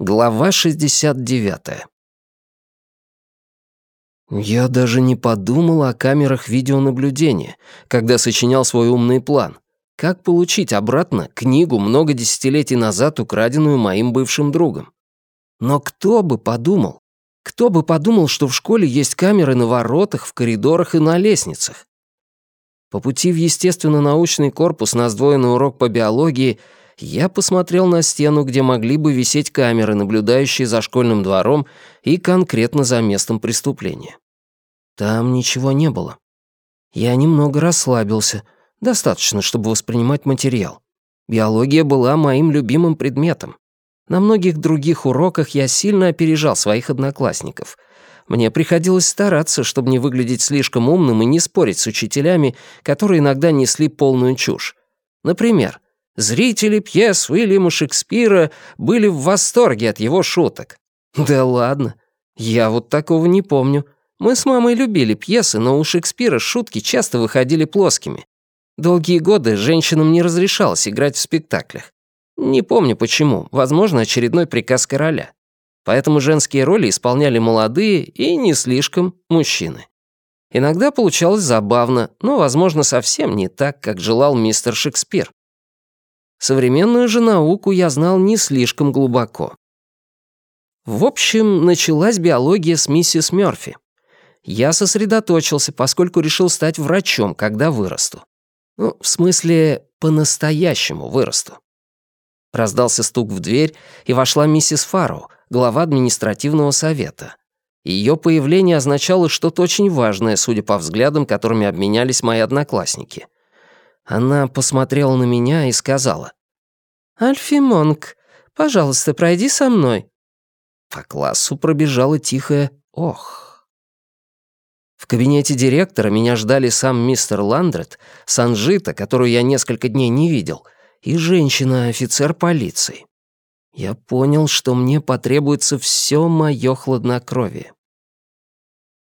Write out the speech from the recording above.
Глава 69. Я даже не подумал о камерах видеонаблюдения, когда сочинял свой умный план. Как получить обратно книгу много десятилетий назад, украденную моим бывшим другом? Но кто бы подумал? Кто бы подумал, что в школе есть камеры на воротах, в коридорах и на лестницах? По пути в естественно-научный корпус на сдвоенный урок по биологии — я посмотрел на стену, где могли бы висеть камеры, наблюдающие за школьным двором и конкретно за местом преступления. Там ничего не было. Я немного расслабился, достаточно, чтобы воспринимать материал. Биология была моим любимым предметом. На многих других уроках я сильно опережал своих одноклассников. Мне приходилось стараться, чтобы не выглядеть слишком умным и не спорить с учителями, которые иногда несли полную чушь. Например, Зрители пьес Уильяма Шекспира были в восторге от его шуток. Да ладно, я вот такого не помню. Мы с мамой любили пьесы, но у Шекспира шутки часто выходили плоскими. Долгие годы женщинам не разрешалось играть в спектаклях. Не помню почему, возможно, очередной приказ короля. Поэтому женские роли исполняли молодые и не слишком мужчины. Иногда получалось забавно, но, возможно, совсем не так, как желал мистер Шекспир. Современную же науку я знал не слишком глубоко. В общем, началась биология с миссис Мёрфи. Я сосредоточился, поскольку решил стать врачом, когда вырасту. Ну, в смысле, по-настоящему вырасту. Раздался стук в дверь, и вошла миссис Фарроу, глава административного совета. Ее появление означало что-то очень важное, судя по взглядам, которыми обменялись мои одноклассники — она посмотрела на меня и сказала. «Альфи Монк, пожалуйста, пройди со мной». По классу пробежала тихая «Ох». В кабинете директора меня ждали сам мистер Ландрет, Санжита, которую я несколько дней не видел, и женщина-офицер полиции. Я понял, что мне потребуется все мое хладнокровие.